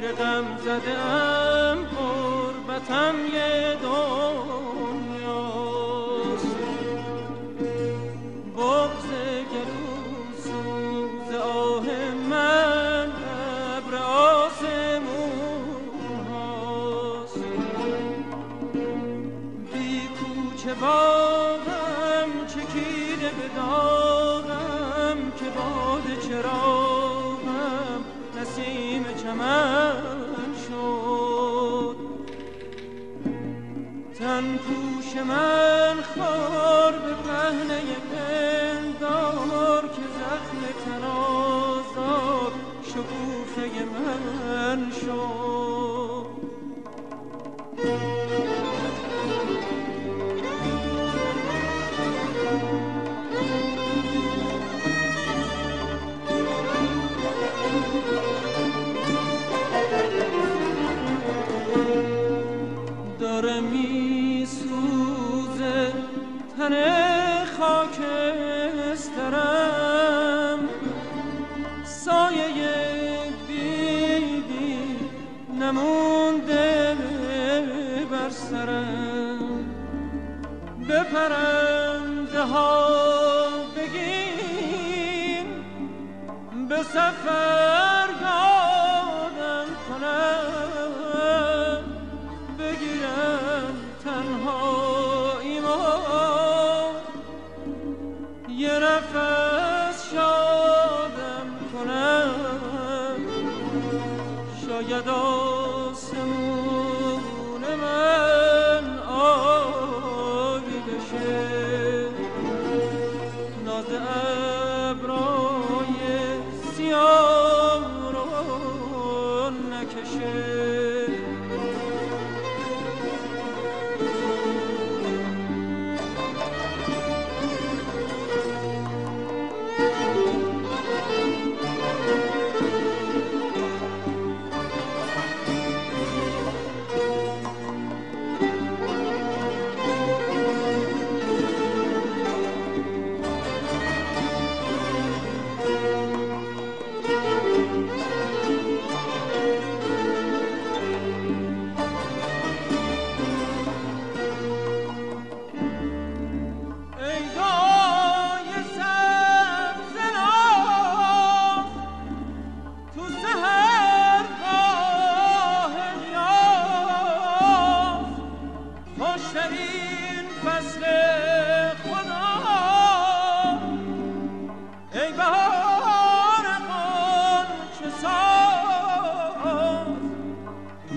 گیر غم زده ام قربتم یه دنیاست. بغز گلو سوز آه من ابر آسمون هاست بی کوچه باغم چکیده به داغم که باد چراغم نسیم چمن شد. تن پوش من خار به پهنه پندار که زخم تنازار شکوفه من شد. ها بگین به سفر یادم کنم بگیرم تنهایی ما یه نفس شادم کنم شاید آسمون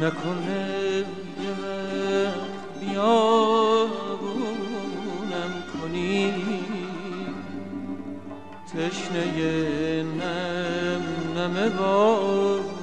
نکنه وقت بیابونم کنی. تشنه نم نم بارونم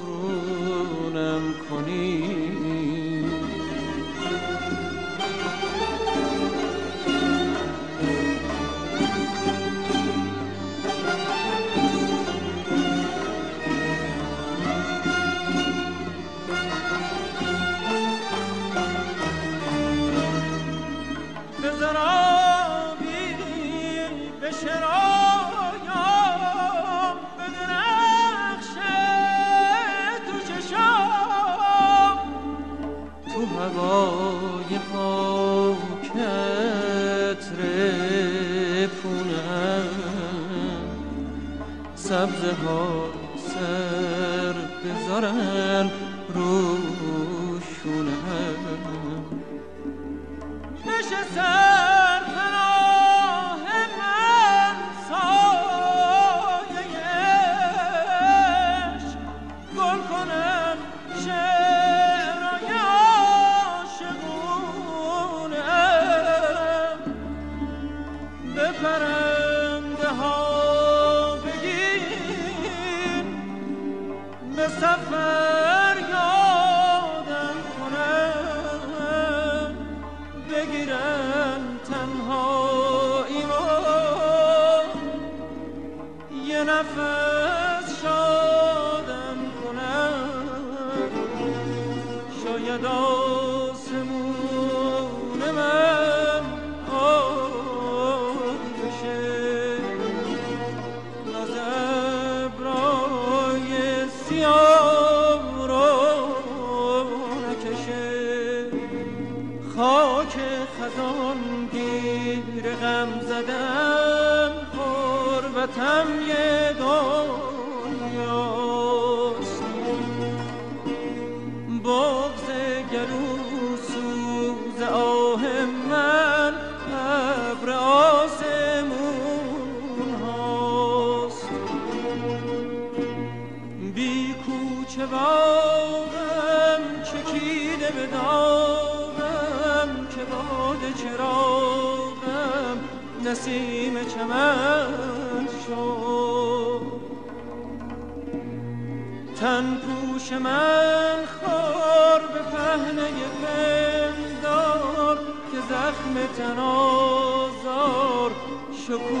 بشه سر نفس شادم کند شاید آسمون من آبی بشه ناز ابرای سیاه را نکشه خاک خزان گیر غم زدم. غربتم یه دنیاست. بغز گلو سوز آه من ابر آسمون هاست. بی کوچه باغم چکیده به چراغم نسیم چمن. تن پوش من خار به پهنه پندار که زخم تنازار شکوفه من